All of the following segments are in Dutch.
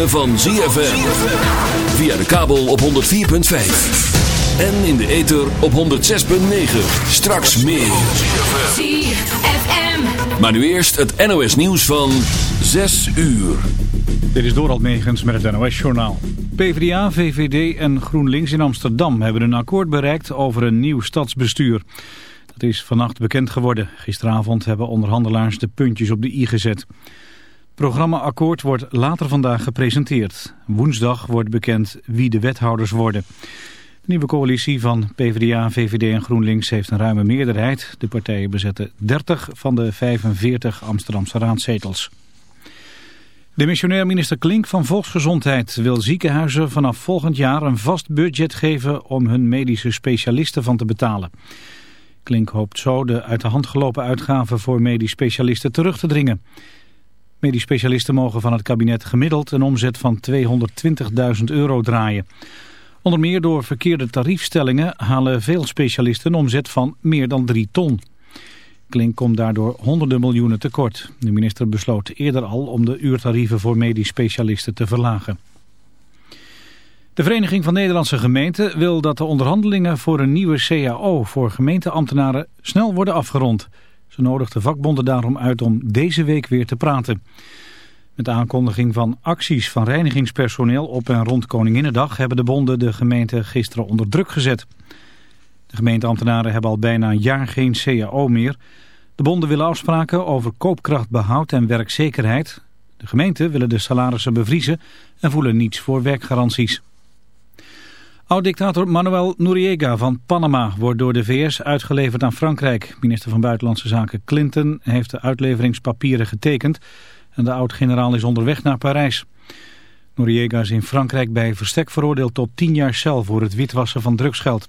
ritme van ZFM. Via de kabel op 104.5. En in de ether op 106.9. Straks meer. ZFM. Maar nu eerst het NOS nieuws van 6 uur. Dit is Dorald Megens met het NOS-journaal. PvdA, VVD en GroenLinks in Amsterdam hebben een akkoord bereikt over een nieuw stadsbestuur. Dat is vannacht bekend geworden. Gisteravond hebben onderhandelaars de puntjes op de i gezet programmaakkoord wordt later vandaag gepresenteerd. Woensdag wordt bekend wie de wethouders worden. De nieuwe coalitie van PvdA, VVD en GroenLinks heeft een ruime meerderheid. De partijen bezetten 30 van de 45 Amsterdamse raadzetels. De missionair minister Klink van Volksgezondheid wil ziekenhuizen vanaf volgend jaar een vast budget geven om hun medische specialisten van te betalen. Klink hoopt zo de uit de hand gelopen uitgaven voor medisch specialisten terug te dringen. Medisch specialisten mogen van het kabinet gemiddeld een omzet van 220.000 euro draaien. Onder meer door verkeerde tariefstellingen halen veel specialisten een omzet van meer dan 3 ton. Klink komt daardoor honderden miljoenen tekort. De minister besloot eerder al om de uurtarieven voor medisch specialisten te verlagen. De Vereniging van Nederlandse Gemeenten wil dat de onderhandelingen voor een nieuwe CAO voor gemeenteambtenaren snel worden afgerond. Ze nodigt de vakbonden daarom uit om deze week weer te praten. Met de aankondiging van acties van reinigingspersoneel op en rond Koninginnedag hebben de bonden de gemeente gisteren onder druk gezet. De gemeenteambtenaren hebben al bijna een jaar geen CAO meer. De bonden willen afspraken over koopkrachtbehoud en werkzekerheid. De gemeenten willen de salarissen bevriezen en voelen niets voor werkgaranties. Oud-dictator Manuel Noriega van Panama wordt door de VS uitgeleverd aan Frankrijk. Minister van Buitenlandse Zaken Clinton heeft de uitleveringspapieren getekend en de oud-generaal is onderweg naar Parijs. Noriega is in Frankrijk bij verstek veroordeeld tot 10 jaar cel voor het witwassen van drugsgeld.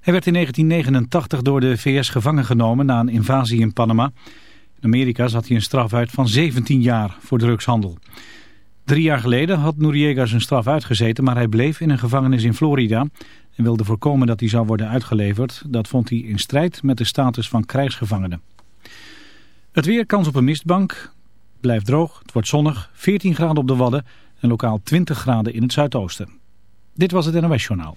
Hij werd in 1989 door de VS gevangen genomen na een invasie in Panama. In Amerika zat hij een straf uit van 17 jaar voor drugshandel. Drie jaar geleden had Noriega zijn straf uitgezeten, maar hij bleef in een gevangenis in Florida en wilde voorkomen dat hij zou worden uitgeleverd. Dat vond hij in strijd met de status van krijgsgevangene. Het weer kans op een mistbank, blijft droog, het wordt zonnig, 14 graden op de Wadden en lokaal 20 graden in het zuidoosten. Dit was het NOS Journaal.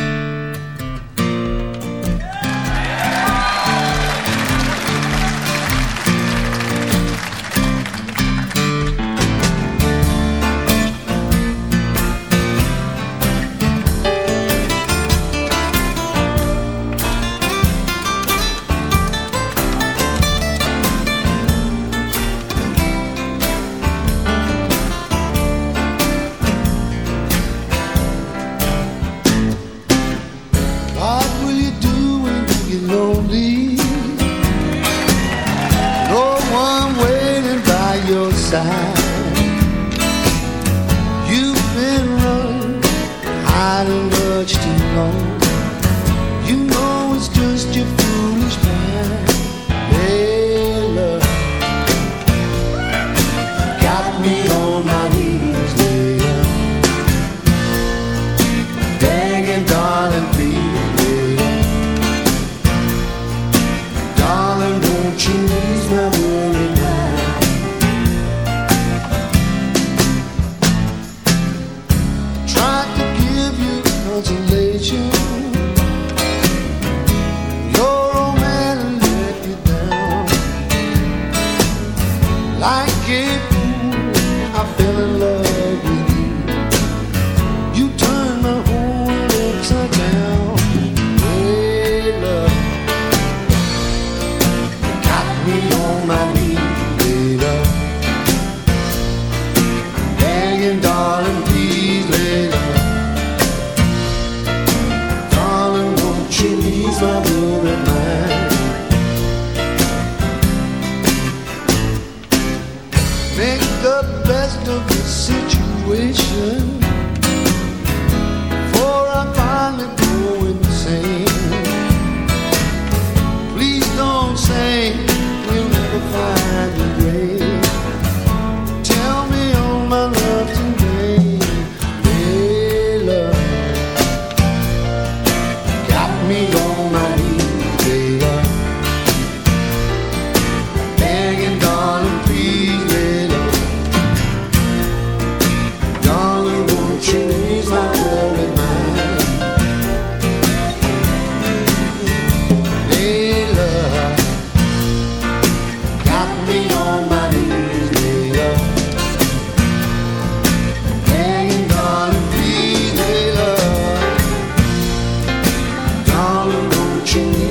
on you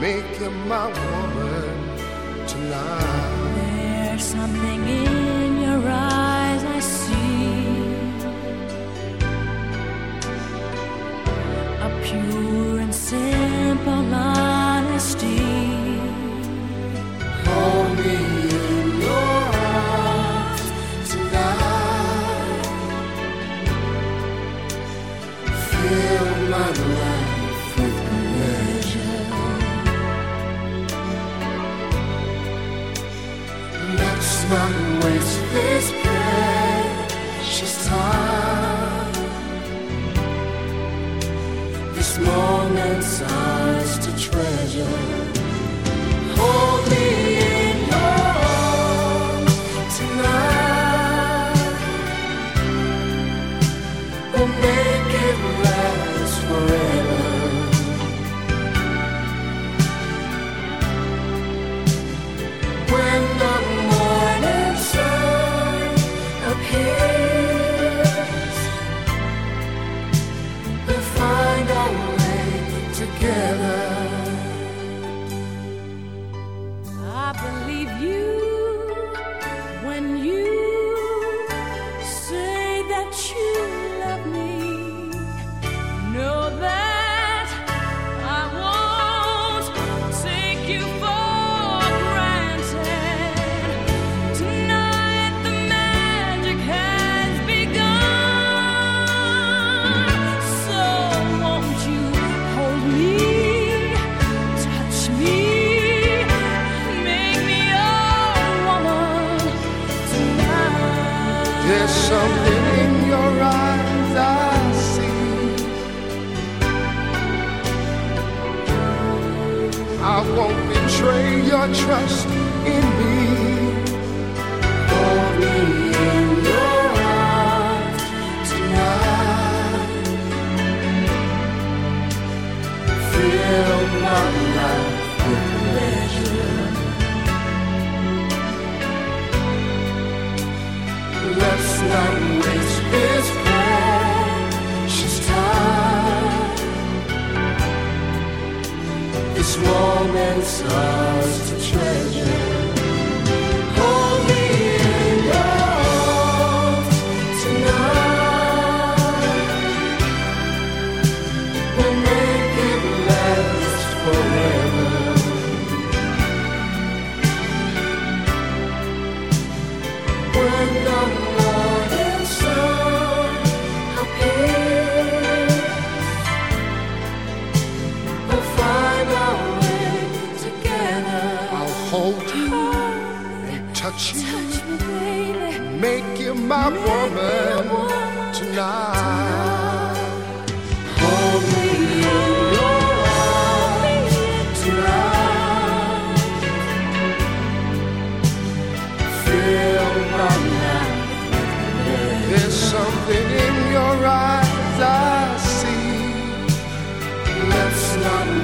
make you my woman tonight. There's something in your eyes. one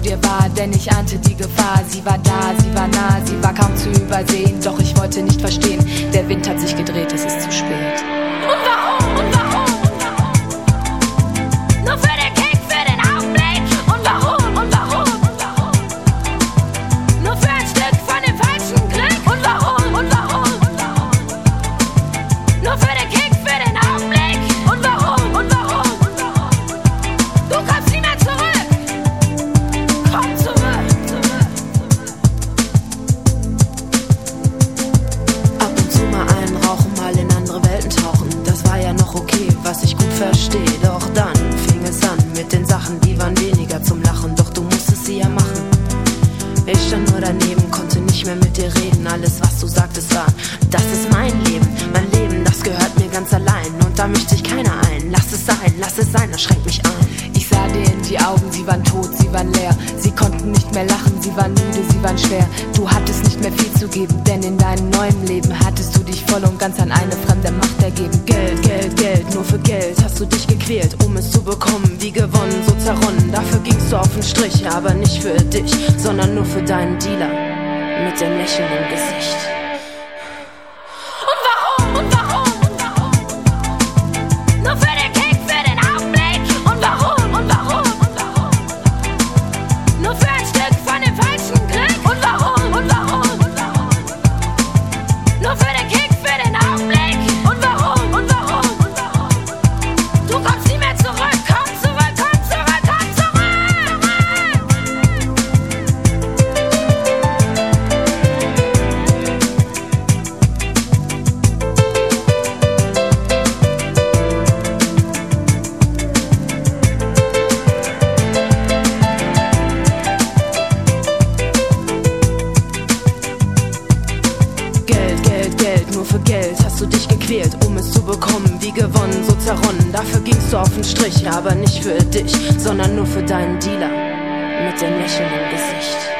dir war, denn ich ahnte die Gefahr. bekommen, wie gewonnen, so zerronnen. Dafür gingst du auf den Strich, aber nicht für dich, sondern nur für deinen Dealer mit dem lächelnden Gesicht.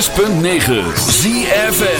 106.9 ZFM.